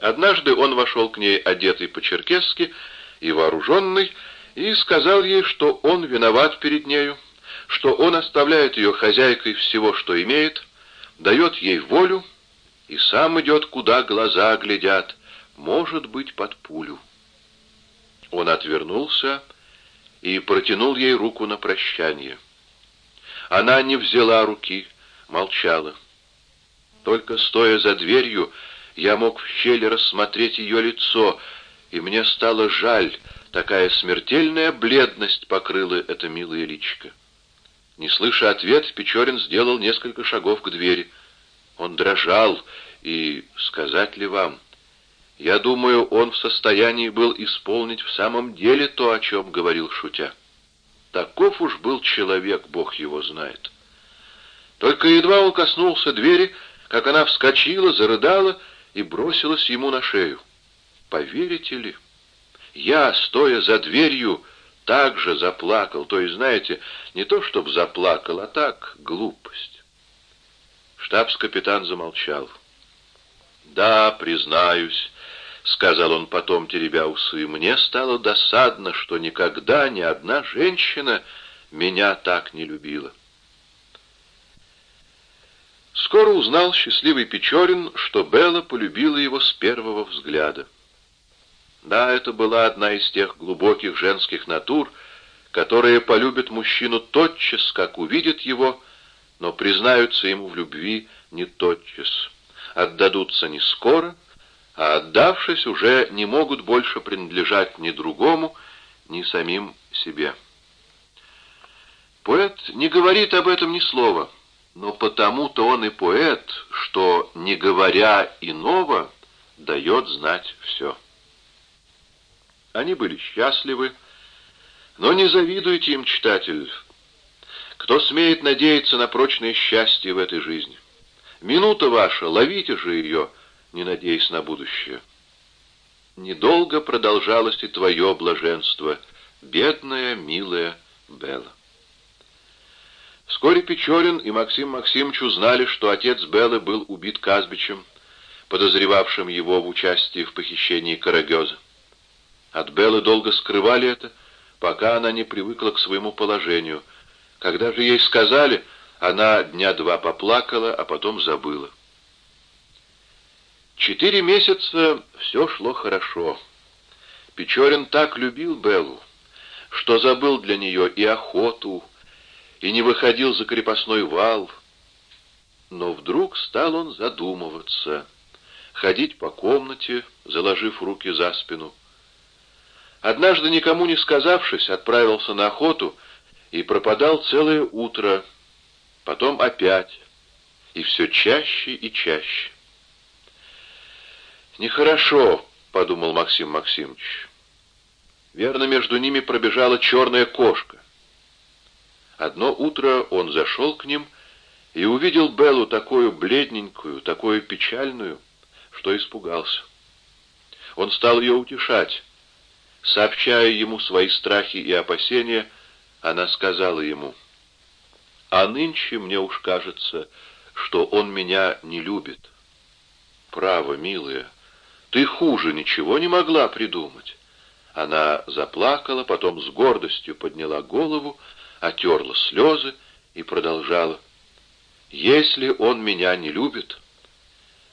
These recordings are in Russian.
Однажды он вошел к ней одетый по-черкесски и вооруженный, и сказал ей, что он виноват перед нею, что он оставляет ее хозяйкой всего, что имеет, дает ей волю и сам идет, куда глаза глядят, может быть, под пулю. Он отвернулся и протянул ей руку на прощание. Она не взяла руки, молчала. Только стоя за дверью, я мог в щели рассмотреть ее лицо, и мне стало жаль, такая смертельная бледность покрыла это милое личико. Не слыша ответ, Печорин сделал несколько шагов к двери. Он дрожал, и, сказать ли вам, я думаю, он в состоянии был исполнить в самом деле то, о чем говорил шутя. Таков уж был человек, Бог его знает. Только едва он коснулся двери, как она вскочила, зарыдала и бросилась ему на шею. Поверите ли, я, стоя за дверью, также заплакал, то есть, знаете, не то чтобы заплакал, а так, глупость. Штабс-капитан замолчал. «Да, признаюсь», — сказал он потом, теребя усы, — «мне стало досадно, что никогда ни одна женщина меня так не любила». Скоро узнал счастливый Печорин, что Белла полюбила его с первого взгляда. Да, это была одна из тех глубоких женских натур, которые полюбят мужчину тотчас, как увидят его, но признаются ему в любви не тотчас, отдадутся не скоро, а отдавшись, уже не могут больше принадлежать ни другому, ни самим себе. Поэт не говорит об этом ни слова, но потому-то он и поэт, что, не говоря иного, дает знать все. Они были счастливы, но не завидуйте им, читатель. Кто смеет надеяться на прочное счастье в этой жизни? Минута ваша, ловите же ее, не надеясь на будущее. Недолго продолжалось и твое блаженство, бедная, милая Белла. Вскоре Печорин и Максим Максимович узнали, что отец Беллы был убит Казбичем, подозревавшим его в участии в похищении Карагеза. От Беллы долго скрывали это, пока она не привыкла к своему положению. Когда же ей сказали, она дня два поплакала, а потом забыла. Четыре месяца все шло хорошо. Печорин так любил Беллу, что забыл для нее и охоту, и не выходил за крепостной вал. Но вдруг стал он задумываться, ходить по комнате, заложив руки за спину. Однажды, никому не сказавшись, отправился на охоту и пропадал целое утро, потом опять, и все чаще и чаще. «Нехорошо», — подумал Максим Максимович. Верно, между ними пробежала черная кошка. Одно утро он зашел к ним и увидел Беллу такую бледненькую, такую печальную, что испугался. Он стал ее утешать. Сообщая ему свои страхи и опасения, она сказала ему, «А нынче мне уж кажется, что он меня не любит». «Право, милая, ты хуже ничего не могла придумать». Она заплакала, потом с гордостью подняла голову, отерла слезы и продолжала. «Если он меня не любит,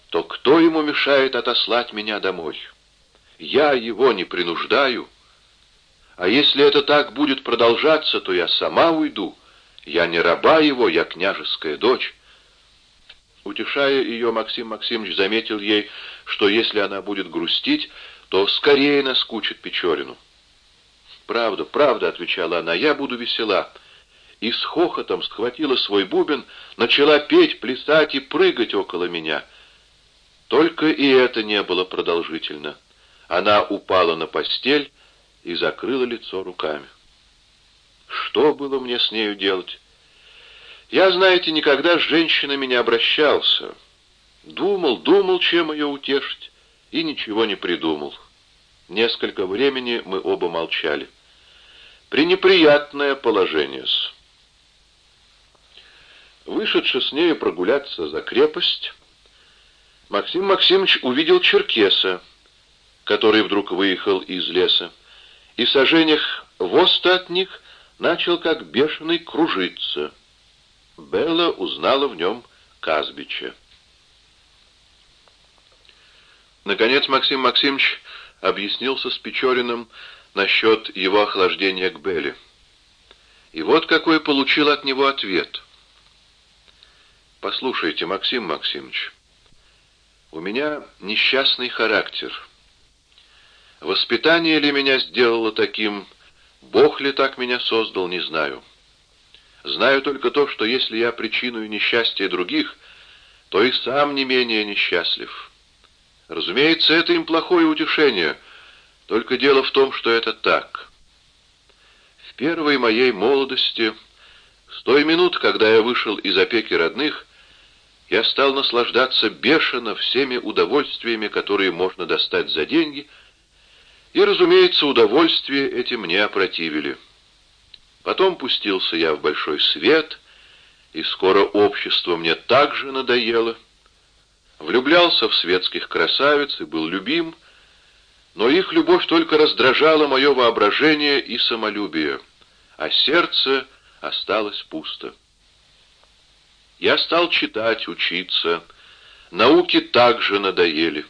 то кто ему мешает отослать меня домой?» Я его не принуждаю. А если это так будет продолжаться, то я сама уйду. Я не раба его, я княжеская дочь. Утешая ее, Максим Максимович заметил ей, что если она будет грустить, то скорее наскучит Печорину. «Правда, правда», — отвечала она, — «я буду весела». И с хохотом схватила свой бубен, начала петь, плясать и прыгать около меня. Только и это не было продолжительно. Она упала на постель и закрыла лицо руками. Что было мне с нею делать? Я, знаете, никогда с женщинами не обращался. Думал, думал, чем ее утешить, и ничего не придумал. Несколько времени мы оба молчали. Пренеприятное положение-с. Вышедши с нею прогуляться за крепость, Максим Максимович увидел черкеса, который вдруг выехал из леса, и в сожжениях воста от них начал как бешеный кружиться. Белла узнала в нем Казбича. Наконец Максим Максимович объяснился с Печориным насчет его охлаждения к Белле. И вот какой получил от него ответ. «Послушайте, Максим Максимович, у меня несчастный характер. Воспитание ли меня сделало таким, Бог ли так меня создал, не знаю. Знаю только то, что если я причиную несчастья других, то и сам не менее несчастлив. Разумеется, это им плохое утешение, только дело в том, что это так. В первой моей молодости, с той минуты, когда я вышел из опеки родных, я стал наслаждаться бешено всеми удовольствиями, которые можно достать за деньги, и, разумеется, удовольствия эти мне опротивили. Потом пустился я в большой свет, и скоро общество мне также надоело. Влюблялся в светских красавиц и был любим, но их любовь только раздражала мое воображение и самолюбие, а сердце осталось пусто. Я стал читать, учиться. Науки также надоели.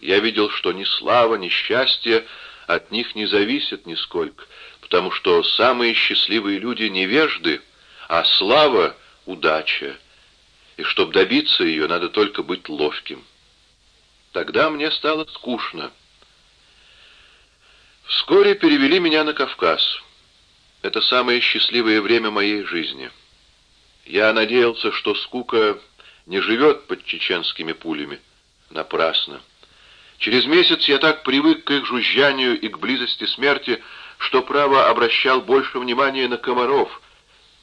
Я видел, что ни слава, ни счастье от них не зависят нисколько, потому что самые счастливые люди невежды, а слава — удача, и чтобы добиться ее, надо только быть ловким. Тогда мне стало скучно. Вскоре перевели меня на Кавказ. Это самое счастливое время моей жизни — я надеялся, что скука не живет под чеченскими пулями. Напрасно. Через месяц я так привык к их жужжанию и к близости смерти, что право обращал больше внимания на комаров,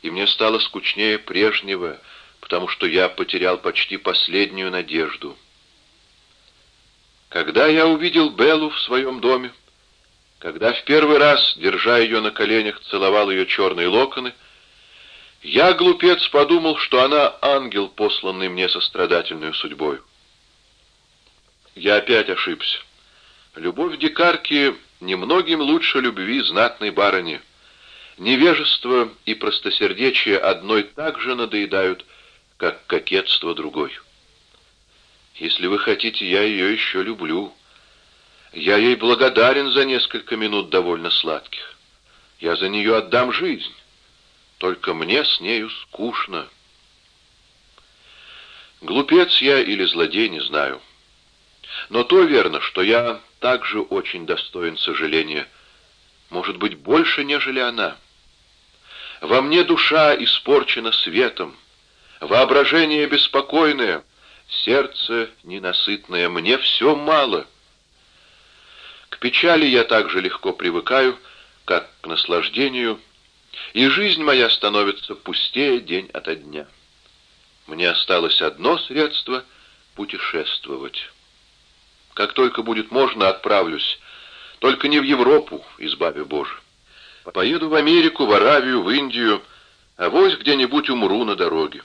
и мне стало скучнее прежнего, потому что я потерял почти последнюю надежду. Когда я увидел Беллу в своем доме, когда в первый раз, держа ее на коленях, целовал ее черные локоны, я, глупец, подумал, что она ангел, посланный мне сострадательную судьбой. Я опять ошибся. Любовь дикарки немногим лучше любви знатной барыни. Невежество и простосердечие одной так же надоедают, как кокетство другой. Если вы хотите, я ее еще люблю. Я ей благодарен за несколько минут довольно сладких. Я за нее отдам жизнь. Только мне с нею скучно. Глупец я или злодей, не знаю. Но то верно, что я также очень достоин сожаления. Может быть, больше, нежели она. Во мне душа испорчена светом, воображение беспокойное, сердце ненасытное, мне все мало. К печали я так же легко привыкаю, как к наслаждению — и жизнь моя становится пустее день ото дня. Мне осталось одно средство — путешествовать. Как только будет можно, отправлюсь. Только не в Европу, избави Боже. Поеду в Америку, в Аравию, в Индию, а вось где-нибудь умру на дороге.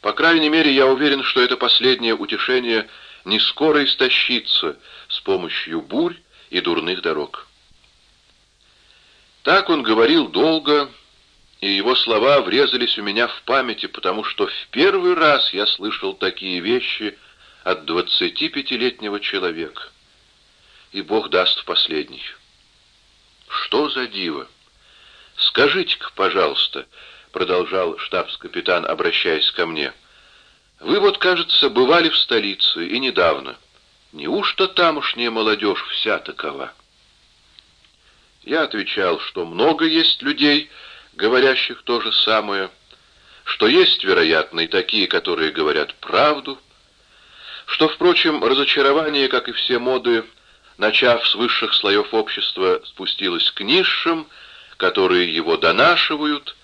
По крайней мере, я уверен, что это последнее утешение не скоро истощится с помощью бурь и дурных дорог. Так он говорил долго, и его слова врезались у меня в памяти, потому что в первый раз я слышал такие вещи от двадцатипятилетнего человека. И Бог даст в последний. Что за диво? Скажите-ка, пожалуйста, продолжал штабс-капитан, обращаясь ко мне. Вы вот, кажется, бывали в столице и недавно. Неужто тамошняя молодежь вся такова? Я отвечал, что много есть людей, говорящих то же самое, что есть, вероятно, и такие, которые говорят правду, что, впрочем, разочарование, как и все моды, начав с высших слоев общества, спустилось к низшим, которые его донашивают,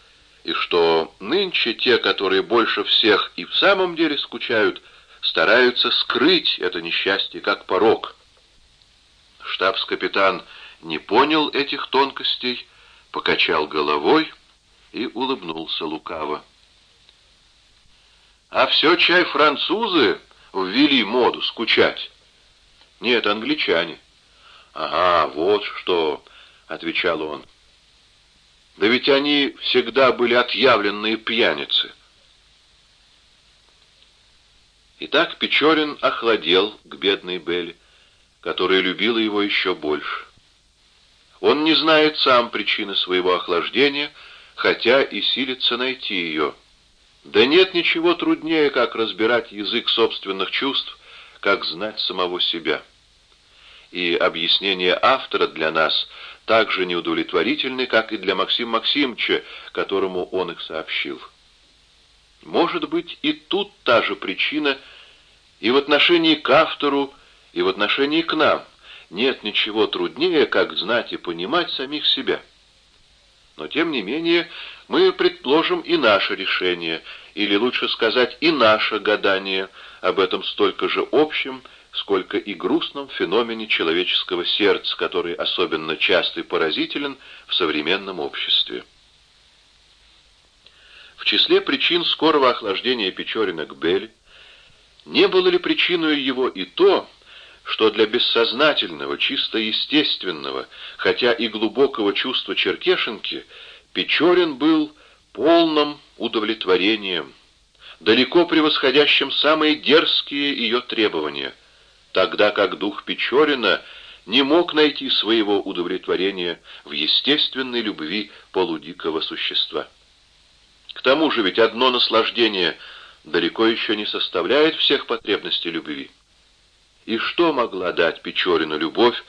и что нынче те, которые больше всех и в самом деле скучают, стараются скрыть это несчастье как порог. Штабс-капитан не понял этих тонкостей, покачал головой и улыбнулся лукаво. «А все чай французы!» ввели моду скучать? Нет, англичане. Ага, вот что, отвечал он. Да ведь они всегда были отъявленные пьяницы. Итак, Печорин охладел к бедной Белле, которая любила его еще больше. Он не знает сам причины своего охлаждения, хотя и силится найти ее. Да нет ничего труднее, как разбирать язык собственных чувств, как знать самого себя. И объяснение автора для нас так же неудовлетворительны, как и для Максима Максимовича, которому он их сообщил. Может быть, и тут та же причина и в отношении к автору, и в отношении к нам. Нет ничего труднее, как знать и понимать самих себя. Но, тем не менее, мы предположим и наше решение, или лучше сказать, и наше гадание об этом столько же общем, сколько и грустном феномене человеческого сердца, который особенно част и поразителен в современном обществе. В числе причин скорого охлаждения Печорина к Белль не было ли причиной его и то, что для бессознательного, чисто естественного, хотя и глубокого чувства Черкешенки Печорин был полным удовлетворением, далеко превосходящим самые дерзкие ее требования, тогда как дух Печорина не мог найти своего удовлетворения в естественной любви полудикого существа. К тому же ведь одно наслаждение далеко еще не составляет всех потребностей любви. И что могла дать Печорину любовь,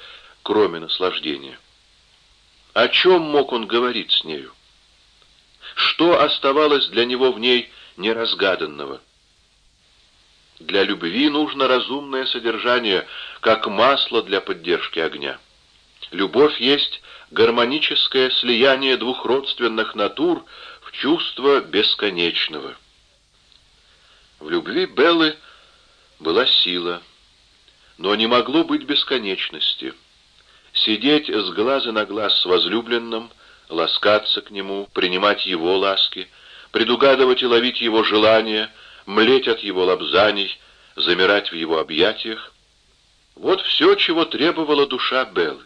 кроме наслаждения? О чем мог он говорить с нею? Что оставалось для него в ней неразгаданного? Для любви нужно разумное содержание, как масло для поддержки огня. Любовь есть гармоническое слияние двух родственных натур в чувство бесконечного. В любви Беллы была сила, но не могло быть бесконечности. Сидеть с глаза на глаз с возлюбленным, ласкаться к нему, принимать его ласки, предугадывать и ловить его желания, млеть от его лобзаний, замирать в его объятиях. Вот все, чего требовала душа Беллы.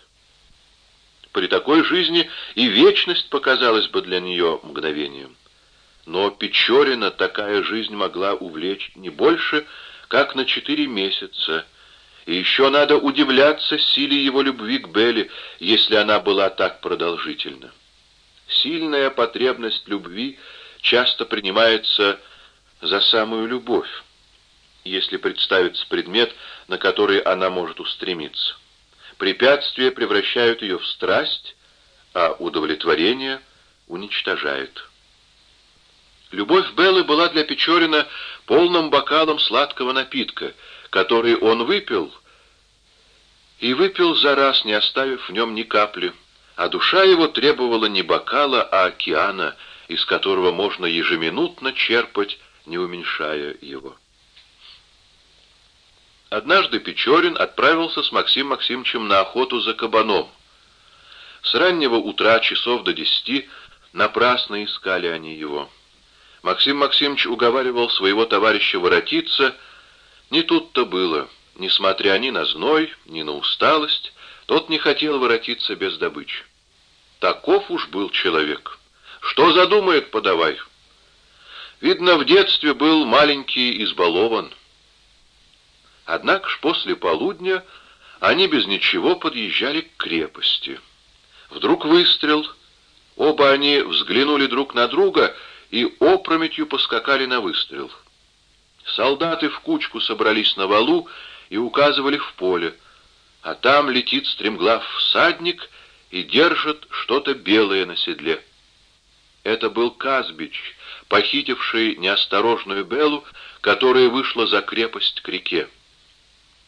При такой жизни и вечность показалась бы для нее мгновением. Но Печорина такая жизнь могла увлечь не больше, как на четыре месяца, и еще надо удивляться силе его любви к Белле, если она была так продолжительна. Сильная потребность любви часто принимается за самую любовь, если представится предмет, на который она может устремиться. Препятствия превращают ее в страсть, а удовлетворение уничтожает. Любовь Беллы была для Печорина полным бокалом сладкого напитка, который он выпил, и выпил за раз, не оставив в нем ни капли, а душа его требовала не бокала, а океана, из которого можно ежеминутно черпать, не уменьшая его. Однажды Печорин отправился с Максимом Максимовичем на охоту за кабаном. С раннего утра, часов до десяти, напрасно искали они его. Максим Максимович уговаривал своего товарища воротиться. Не тут-то было. Несмотря ни на зной, ни на усталость, тот не хотел воротиться без добычи. Таков уж был человек. Что задумает, подавай. Видно, в детстве был маленький избалован. Однако ж после полудня они без ничего подъезжали к крепости. Вдруг выстрел. Оба они взглянули друг на друга и опрометью поскакали на выстрел. Солдаты в кучку собрались на валу и указывали в поле, а там летит стремглав всадник и держит что-то белое на седле. Это был Казбич, похитивший неосторожную Белу, которая вышла за крепость к реке.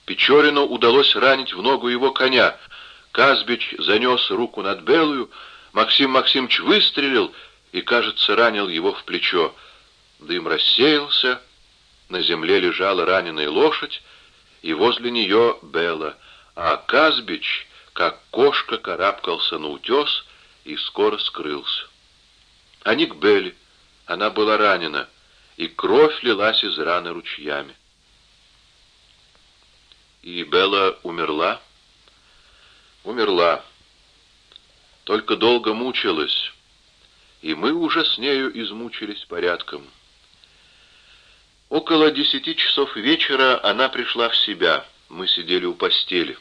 Печорину удалось ранить в ногу его коня. Казбич занес руку над Белую, Максим Максимович выстрелил — и, кажется, ранил его в плечо. Дым рассеялся, на земле лежала раненая лошадь, и возле нее Белла, а Казбич, как кошка, карабкался на утес и скоро скрылся. Они к Белле, она была ранена, и кровь лилась из раны ручьями. И Белла умерла? Умерла. Только долго мучилась, и мы уже с нею измучились порядком. Около десяти часов вечера она пришла в себя. Мы сидели у постели.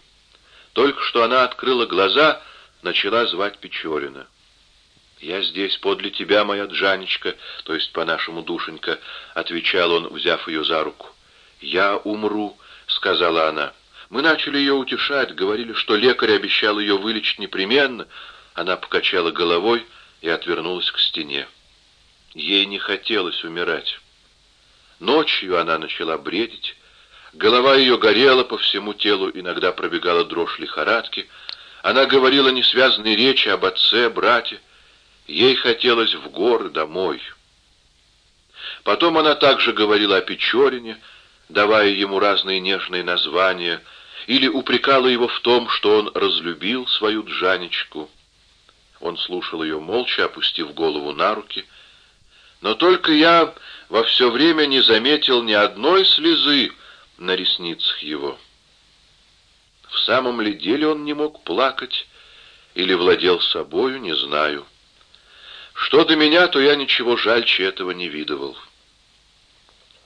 Только что она открыла глаза, начала звать Печорина. «Я здесь, подле тебя, моя Джанечка, то есть по-нашему душенька», — отвечал он, взяв ее за руку. «Я умру», — сказала она. Мы начали ее утешать, говорили, что лекарь обещал ее вылечить непременно. Она покачала головой и отвернулась к стене. Ей не хотелось умирать. Ночью она начала бредить, голова ее горела по всему телу, иногда пробегала дрожь лихорадки. Она говорила несвязные речи об отце, брате. Ей хотелось в горы домой. Потом она также говорила о Печорине, давая ему разные нежные названия, или упрекала его в том, что он разлюбил свою Джанечку. Он слушал ее молча, опустив голову на руки. Но только я во все время не заметил ни одной слезы на ресницах его. В самом ли деле он не мог плакать или владел собою, не знаю. Что до меня, то я ничего жальче этого не видывал.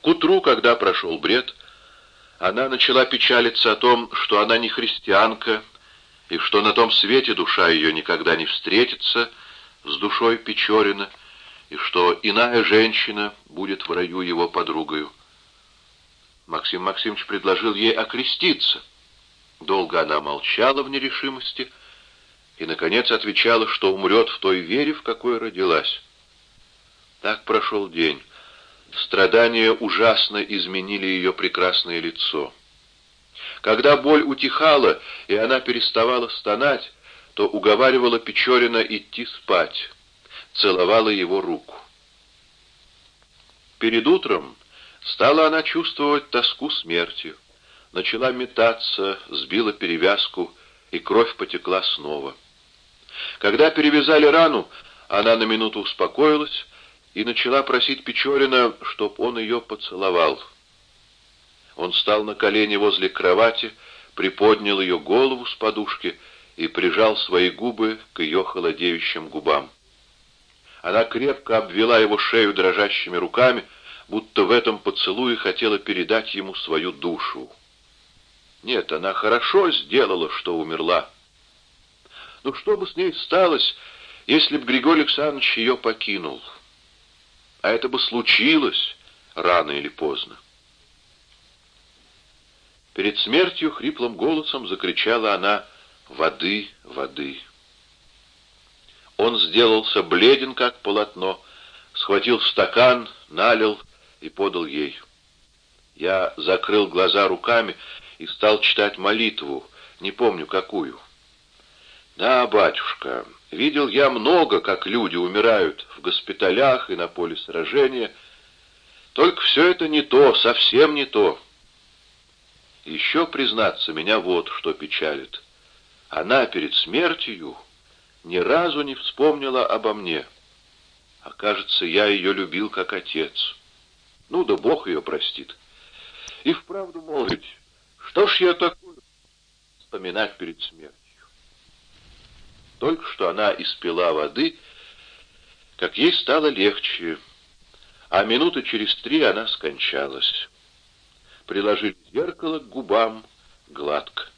К утру, когда прошел бред, она начала печалиться о том, что она не христианка, и что на том свете душа ее никогда не встретится с душой Печорина, и что иная женщина будет в раю его подругою. Максим Максимович предложил ей окреститься. Долго она молчала в нерешимости и, наконец, отвечала, что умрет в той вере, в какой родилась. Так прошел день. Страдания ужасно изменили ее прекрасное лицо. Когда боль утихала, и она переставала стонать, то уговаривала Печорина идти спать, целовала его руку. Перед утром стала она чувствовать тоску смерти, начала метаться, сбила перевязку, и кровь потекла снова. Когда перевязали рану, она на минуту успокоилась, и начала просить Печорина, чтоб он ее поцеловал. Он стал на колени возле кровати, приподнял ее голову с подушки и прижал свои губы к ее холодеющим губам. Она крепко обвела его шею дрожащими руками, будто в этом поцелуе хотела передать ему свою душу. Нет, она хорошо сделала, что умерла. Но что бы с ней сталось, если б Григорий Александрович ее покинул? а это бы случилось рано или поздно. Перед смертью хриплым голосом закричала она «Воды, воды!». Он сделался бледен, как полотно, схватил стакан, налил и подал ей. Я закрыл глаза руками и стал читать молитву, не помню какую. «Да, батюшка, видел я много, как люди умирают в госпиталях и на поле сражения. Только все это не то, совсем не то. Еще, признаться, меня вот что печалит. Она перед смертью ни разу не вспомнила обо мне. А кажется, я ее любил как отец. Ну да Бог ее простит. И вправду молвить, что ж я такое вспоминать перед смертью? Только что она испила воды, как ей стало легче, а минуты через три она скончалась. Приложили зеркало к губам гладко.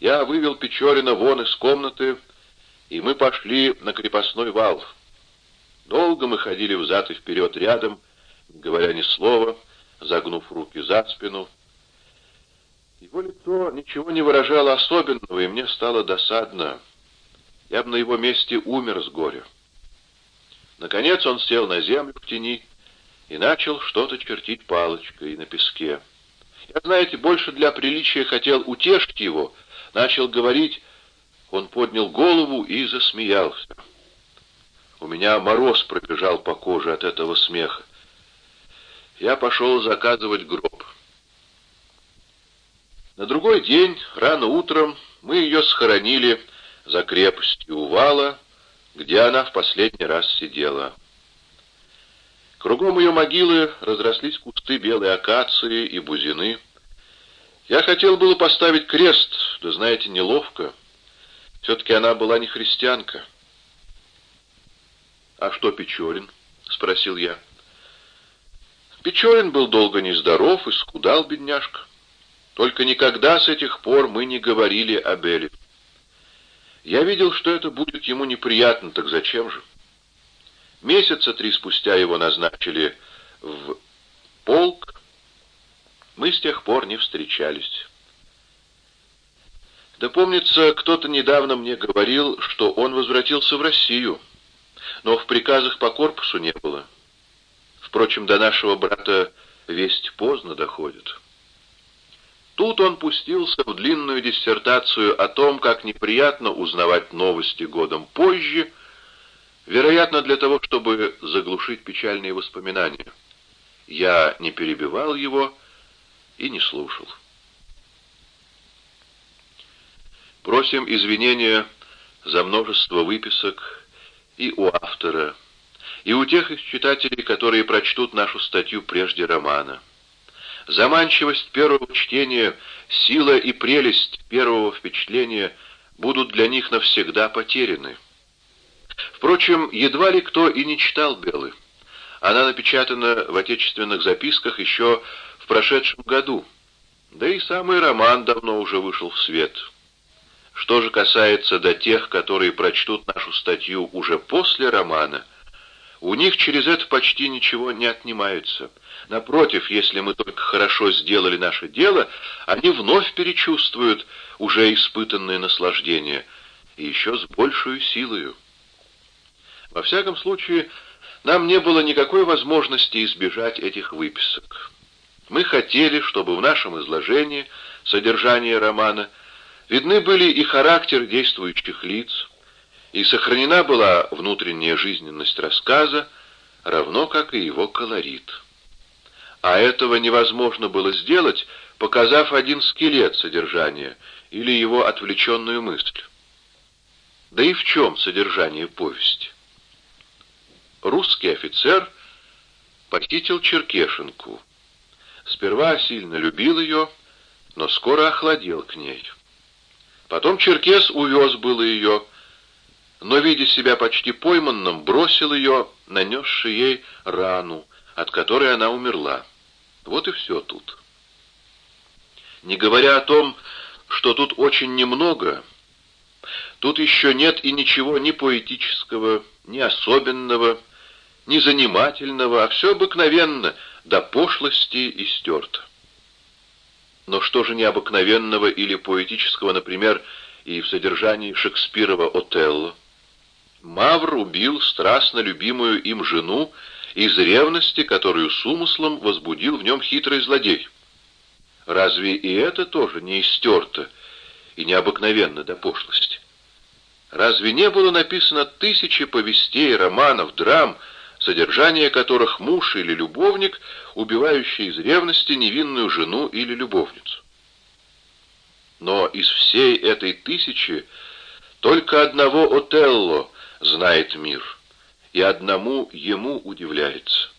Я вывел Печорина вон из комнаты, и мы пошли на крепостной вал. Долго мы ходили взад и вперед рядом, говоря ни слова, загнув руки за спину. Его лицо ничего не выражало особенного, и мне стало досадно. Я бы на его месте умер с горя. Наконец он сел на землю в тени и начал что-то чертить палочкой на песке. Я, знаете, больше для приличия хотел утешить его, начал говорить, он поднял голову и засмеялся. У меня мороз пробежал по коже от этого смеха. Я пошел заказывать гроб. На другой день, рано утром, мы ее схоронили за крепостью Увала, где она в последний раз сидела. Кругом ее могилы разрослись кусты белой акации и бузины. Я хотел было поставить крест, да, знаете, неловко. Все-таки она была не христианка. «А что Печорин?» — спросил я. Печорин был долго нездоров и скудал, бедняжка. Только никогда с этих пор мы не говорили о Белле. Я видел, что это будет ему неприятно, так зачем же? Месяца три спустя его назначили в полк. Мы с тех пор не встречались. Да помнится, кто-то недавно мне говорил, что он возвратился в Россию, но в приказах по корпусу не было. Впрочем, до нашего брата весть поздно доходит. Тут он пустился в длинную диссертацию о том, как неприятно узнавать новости годом позже, вероятно, для того, чтобы заглушить печальные воспоминания. Я не перебивал его и не слушал. Просим извинения за множество выписок и у автора, и у тех из читателей, которые прочтут нашу статью прежде романа. Заманчивость первого чтения, сила и прелесть первого впечатления будут для них навсегда потеряны. Впрочем, едва ли кто и не читал Беллы. Она напечатана в отечественных записках еще в прошедшем году, да и самый роман давно уже вышел в свет. Что же касается до тех, которые прочтут нашу статью уже после романа, у них через это почти ничего не отнимается — Напротив, если мы только хорошо сделали наше дело, они вновь перечувствуют уже испытанное наслаждение, и еще с большей силою. Во всяком случае, нам не было никакой возможности избежать этих выписок. Мы хотели, чтобы в нашем изложении содержания романа видны были и характер действующих лиц, и сохранена была внутренняя жизненность рассказа, равно как и его колорит. А этого невозможно было сделать, показав один скелет содержания или его отвлеченную мысль. Да и в чем содержание повести? Русский офицер похитил Черкешенку. Сперва сильно любил ее, но скоро охладел к ней. Потом Черкес увез было ее, но, видя себя почти пойманным, бросил ее, нанесший ей рану, от которой она умерла. Вот и все тут. Не говоря о том, что тут очень немного, тут еще нет и ничего ни поэтического, ни особенного, ни занимательного, а все обыкновенно, до пошлости и стерто. Но что же необыкновенного или поэтического, например, и в содержании Шекспирова «Отелло»? Мавр убил страстно любимую им жену из ревности, которую с умыслом возбудил в нем хитрый злодей. Разве и это тоже не истерто и необыкновенно до пошлости? Разве не было написано тысячи повестей, романов, драм, содержание которых муж или любовник, убивающий из ревности невинную жену или любовницу? Но из всей этой тысячи только одного Отелло знает мир — и одному ему удивляется.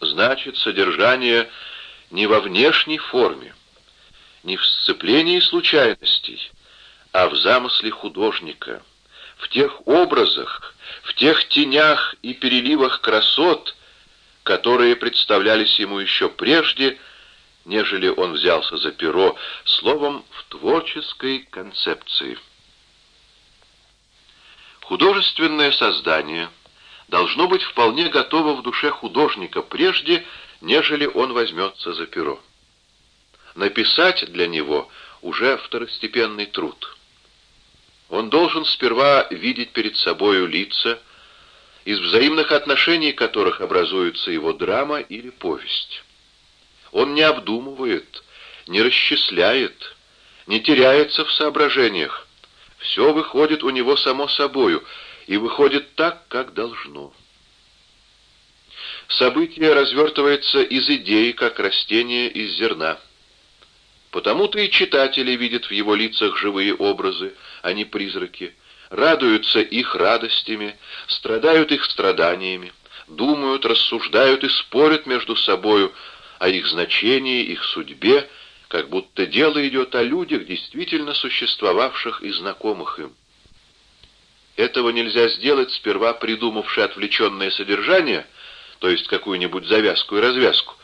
Значит, содержание не во внешней форме, не в сцеплении случайностей, а в замысле художника, в тех образах, в тех тенях и переливах красот, которые представлялись ему еще прежде, нежели он взялся за перо, словом, в творческой концепции. Художественное создание должно быть вполне готово в душе художника прежде, нежели он возьмется за перо. Написать для него уже второстепенный труд. Он должен сперва видеть перед собою лица, из взаимных отношений которых образуется его драма или повесть. Он не обдумывает, не расчисляет, не теряется в соображениях, все выходит у него само собою, и выходит так, как должно. Событие развертывается из идей, как растение из зерна. Потому-то и читатели видят в его лицах живые образы, а не призраки, радуются их радостями, страдают их страданиями, думают, рассуждают и спорят между собою о их значении, их судьбе, как будто дело идет о людях, действительно существовавших и знакомых им. Этого нельзя сделать, сперва придумавши отвлеченное содержание, то есть какую-нибудь завязку и развязку,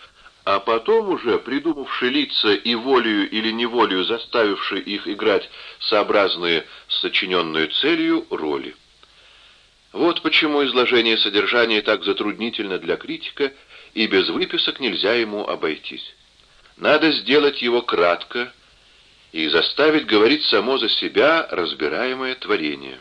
а потом уже придумавши лица и волею или неволею заставивши их играть сообразные с сочиненную целью роли. Вот почему изложение содержания так затруднительно для критика, и без выписок нельзя ему обойтись. Надо сделать его кратко и заставить говорить само за себя разбираемое творение.